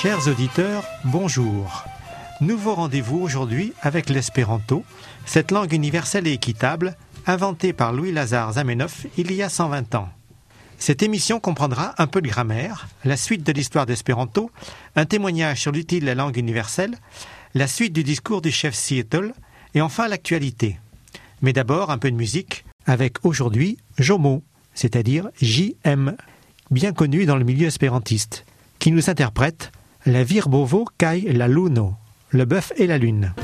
Chers auditeurs, bonjour. Nouveau rendez-vous aujourd'hui avec l'espéranto, cette langue universelle et équitable inventée par Louis-Lazare Zamenhof il y a 120 ans. Cette émission comprendra un peu de grammaire, la suite de l'histoire d'espéranto, un témoignage sur l'utile de la langue universelle, la suite du discours du chef Seattle et enfin l'actualité. Mais d'abord un peu de musique avec aujourd'hui Jomo, c'est-à-dire JM, bien connu dans le milieu espérantiste, qui nous interprète la Virbovo kai la luno, le bœuf et la lune.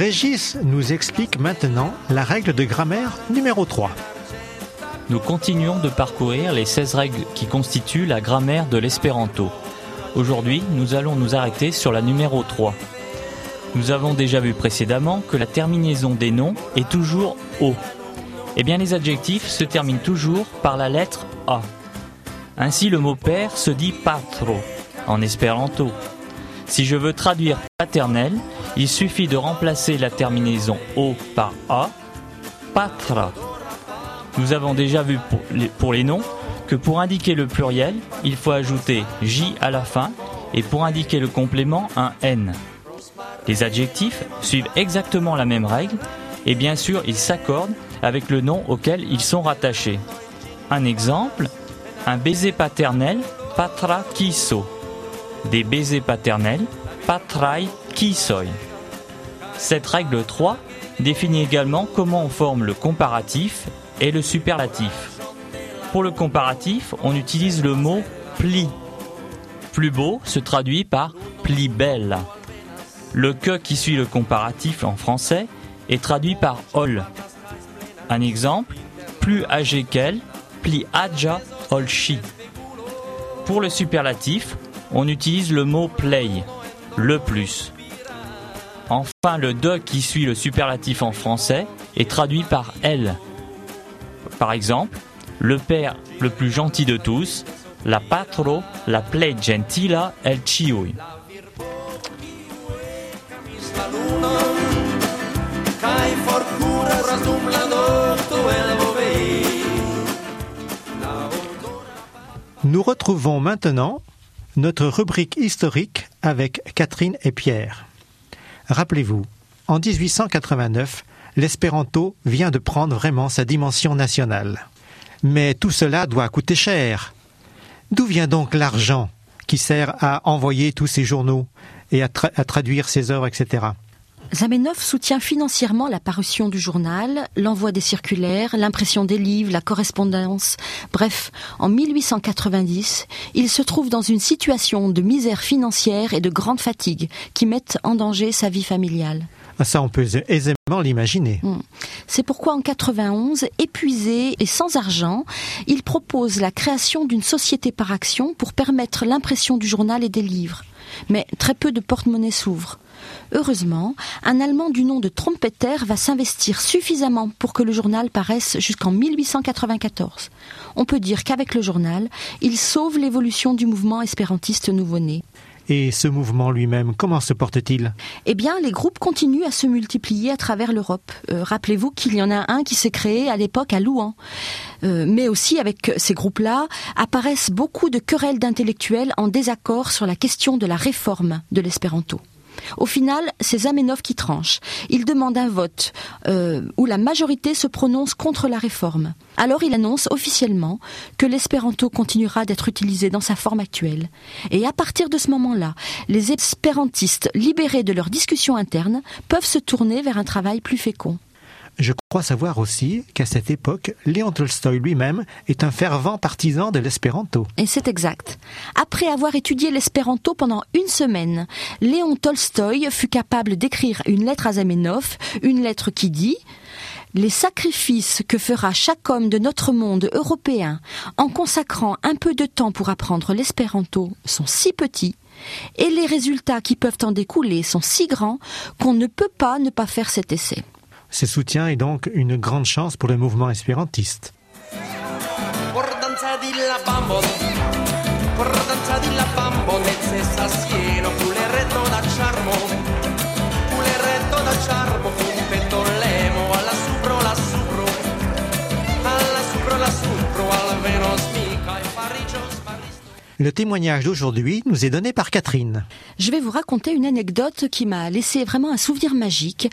Régis nous explique maintenant la règle de grammaire numéro 3. Nous continuons de parcourir les 16 règles qui constituent la grammaire de l'espéranto. Aujourd'hui, nous allons nous arrêter sur la numéro 3. Nous avons déjà vu précédemment que la terminaison des noms est toujours O. Eh bien, les adjectifs se terminent toujours par la lettre A. Ainsi, le mot père se dit patro en espéranto. Si je veux traduire paternel, il suffit de remplacer la terminaison O par A, patra. Nous avons déjà vu pour les, noms que pour indiquer le pluriel, il faut ajouter J à la fin et pour indiquer le complément, un N. Les adjectifs suivent exactement la même règle et bien sûr ils s'accordent avec le nom auquel ils sont rattachés. Un exemple, un baiser paternel, patra kiso. Des baisers paternels, patrai. Cette règle 3 définit également comment on forme le comparatif et le superlatif. Pour le comparatif, on utilise le mot pli. Plus beau se traduit par pli belle. Le que qui suit le comparatif en français est traduit par ol. Un exemple, plus âgé qu'elle, pli adja olchi. Pour le superlatif, on utilise le mot play, le plus. Enfin, le de qui suit le superlatif en français est traduit par elle. Par exemple, le père le plus gentil de tous, la patro la plei gentila el ciui. Nous retrouvons maintenant notre rubrique historique avec Catherine et Pierre. Rappelez-vous, en 1889, l'espéranto vient de prendre vraiment sa dimension nationale. Mais tout cela doit coûter cher. D'où vient donc l'argent qui sert à envoyer tous ces journaux et à, tra- à traduire ces œuvres, etc. Zamenhof soutient financièrement la parution du journal, l'envoi des circulaires, l'impression des livres, la correspondance. Bref, en 1890, il se trouve dans une situation de misère financière et de grande fatigue qui mettent en danger sa vie familiale. Ah, Ça, on peut aisément l'imaginer. C'est pourquoi en 91, épuisé et sans argent, il propose la création d'une société par action pour permettre l'impression du journal et des livres. Mais très peu de porte-monnaie s'ouvrent. Heureusement, un Allemand du nom de Trompeter va s'investir suffisamment pour que le journal paraisse jusqu'en 1894. On peut dire qu'avec le journal, il sauve l'évolution du mouvement espérantiste nouveau-né. Et ce mouvement lui-même, comment se porte-t-il? Eh bien, les groupes continuent à se multiplier à travers l'Europe. Euh, Rappelez-vous qu'il y en a un qui s'est créé à l'époque à Louan. Euh, mais aussi, avec ces groupes-là, apparaissent beaucoup de querelles d'intellectuels en désaccord sur la question de la réforme de l'espéranto. Au final, c'est Zamenhof qui tranche. Il demande un vote euh, où la majorité se prononce contre la réforme. Alors il annonce officiellement que l'espéranto continuera d'être utilisé dans sa forme actuelle. Et à partir de ce moment-là, les espérantistes, libérés de leurs discussions internes, peuvent se tourner vers un travail plus fécond. Je crois savoir aussi qu'à cette époque, Léon Tolstoï lui-même est un fervent partisan de l'espéranto. Et c'est exact. Après avoir étudié l'espéranto pendant une semaine, Léon Tolstoï fut capable d'écrire une lettre à Zamenhof, une lettre qui dit Les sacrifices que fera chaque homme de notre monde européen en consacrant un peu de temps pour apprendre l'espéranto sont si petits et les résultats qui peuvent en découler sont si grands qu'on ne peut pas ne pas faire cet essai. Ce soutien est donc une grande chance pour le mouvement espérantiste. Le témoignage d'aujourd'hui nous est donné par Catherine. Je vais vous raconter une anecdote qui m'a laissé vraiment un souvenir magique.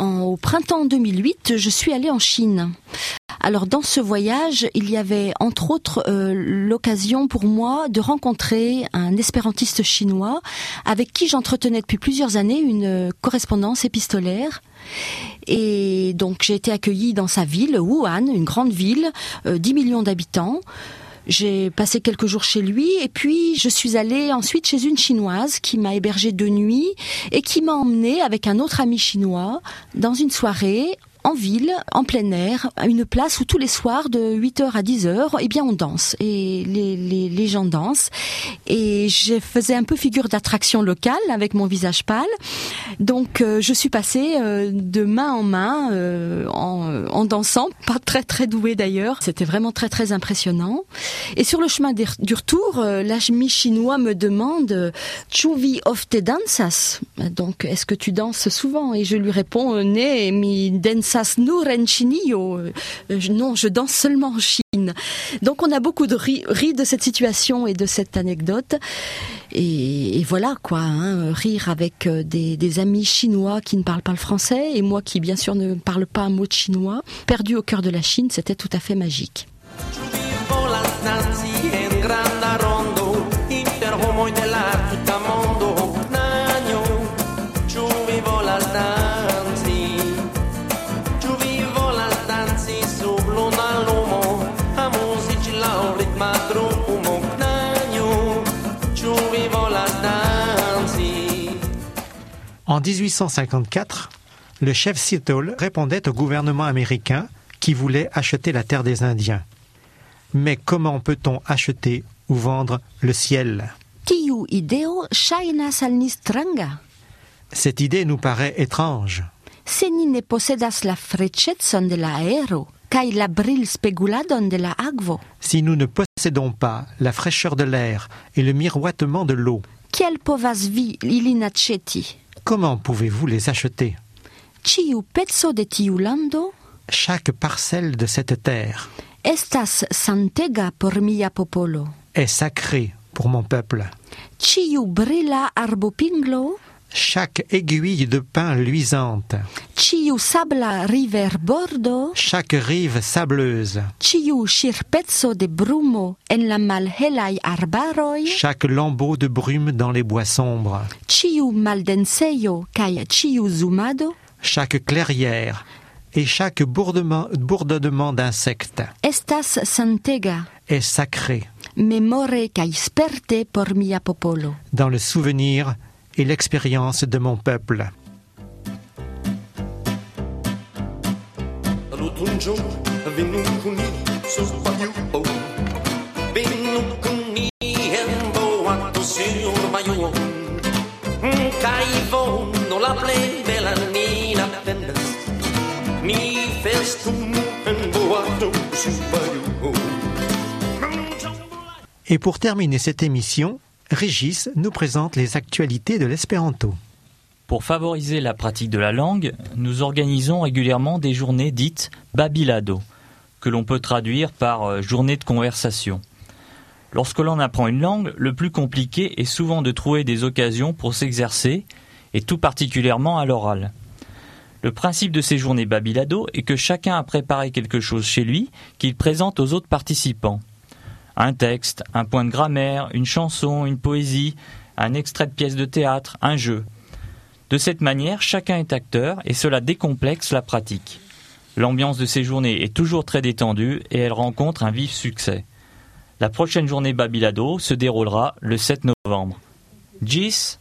Au printemps 2008, je suis allée en Chine. Alors dans ce voyage, il y avait entre autres euh, l'occasion pour moi de rencontrer un espérantiste chinois avec qui j'entretenais depuis plusieurs années une euh, correspondance épistolaire. Et donc j'ai été accueillie dans sa ville, Wuhan, une grande ville, euh, 10 millions d'habitants. J'ai passé quelques jours chez lui et puis je suis allée ensuite chez une chinoise qui m'a hébergée de nuit et qui m'a emmenée avec un autre ami chinois dans une soirée en ville, en plein air, à une place où tous les soirs de 8h à 10h, eh bien on danse et les, gens dansent et je faisais un peu figure d'attraction locale avec mon visage pâle. Donc euh, je suis passée euh, de main en main euh, en, dansant, pas très très douée d'ailleurs. C'était vraiment très très impressionnant. Et sur le chemin du retour, l'ami chinois me demande Chuvi of te dansas? Donc est-ce que tu danses souvent? Et je lui réponds Ne mi dansas en chinillo. Euh, Non, je danse seulement en Chine. Donc on a beaucoup de ri, de cette situation et de cette anecdote. Et, voilà quoi, hein, rire avec euh, des amis chinois qui ne parlent pas le français et moi qui bien sûr ne parle pas un mot de chinois, perdu au cœur de la Chine, c'était tout à fait magique. 1854, le chef Seattle répondait au gouvernement américain qui voulait acheter la terre des Indiens. Mais comment peut-on acheter ou vendre le ciel? Cette idée nous paraît étrange. Se ni ne posedas la freĉecon de la aero kaj la brilspeguladon de la akvo, Si nous ne possédons pas la fraîcheur de l'air et le miroitement de l'eau, kiel povas vi comment pouvez-vous les acheter? Ĉiu peco de tiu lando? Chaque parcelle de cette terre estas santega por mia popolo. est sacrée pour mon peuple. Ĉiu brila arbopinglo, Chaque aiguille de pin luisante, ĉiu sabla riverbordo, chaque rive sableuse, ĉiu ŝirpeco de brumo en la malhelaj arbaroj, chaque lambeau de brume dans les bois sombres, ĉiu maldensejo kaj ĉiu zumado. Chaque clairière et chaque bourdonnement d'insectes. Estas santega, est sacré. Memore kaj sperte por mia popolo. dans le souvenir et l'expérience de mon peuple. Et pour terminer cette émission, Régis nous présente les actualités de l'espéranto. Pour favoriser la pratique de la langue, nous organisons régulièrement des journées dites babilado, que l'on peut traduire par euh, journée de conversation. Lorsque l'on apprend une langue, le plus compliqué est souvent de trouver des occasions pour s'exercer, et tout particulièrement à l'oral. Le principe de ces journées babilado est que chacun a préparé quelque chose chez lui qu'il présente aux autres participants. Un texte, un point de grammaire, une chanson, une poésie, un extrait de pièce de théâtre, un jeu. De cette manière, chacun est acteur et cela décomplexe la pratique. L'ambiance de ces journées est toujours très détendue et elle rencontre un vif succès. La prochaine journée Babilado se déroulera le 7 novembre. Gis?